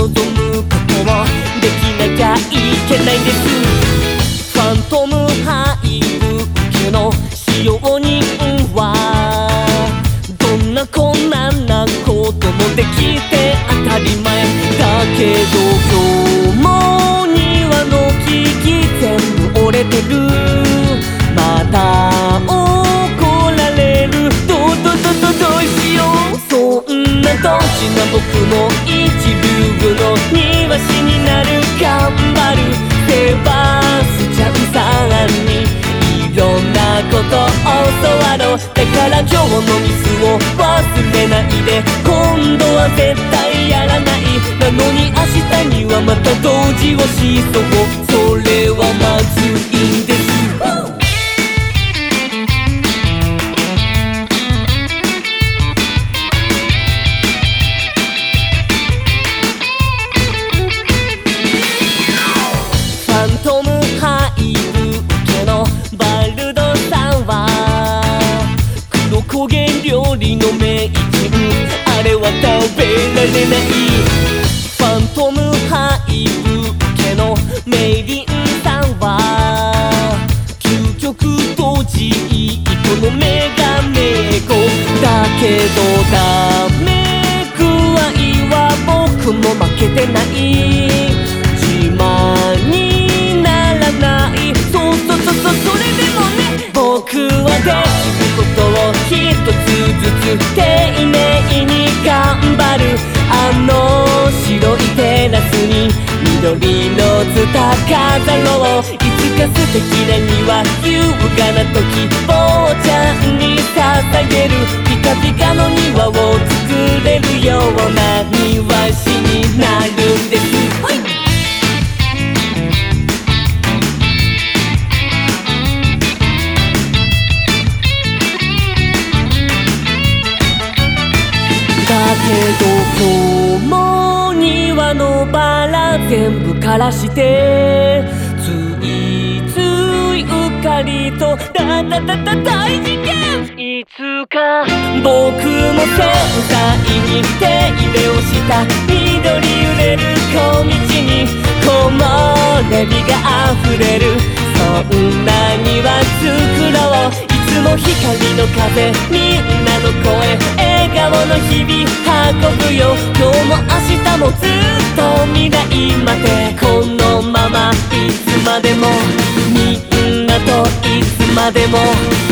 望むことをできなきゃいけないんです。ファントムハイブ受けの使用人はどんな困難なこともできて当たり前だけど今日も庭の木々全部折れてる。また怒られる。どうどどどどうしよう。そんなドジな僕も一流の庭師になる頑張る。セバスチャンさんに。いろんなこと教わろう。だから今日のミスを忘れないで。今度は絶対やらない。なのに明日にはまた同時をしそう料理の名人あれは食べられない。ファントムハイブ受けのメイリンさんは究極ドジいこのメガネコだけどダメ具合は僕も負けてない。丁寧に頑張る。あの白いテラスに緑のツタ飾ろういつか素敵な庭優雅な時坊ちゃんに捧げるピカピカの庭を作れるような庭師にど今日も庭のバラ全部枯らしてついついうっかりとだだだだ大事件いつか僕も繊細に手入れをした緑揺れる小道に木漏れ日が溢れるそんな庭作ろういつも光の風みんなの声笑顔の日々ぶよ。今日も明日もずっと未来まで。このままいつまでも。みんなといつまでも。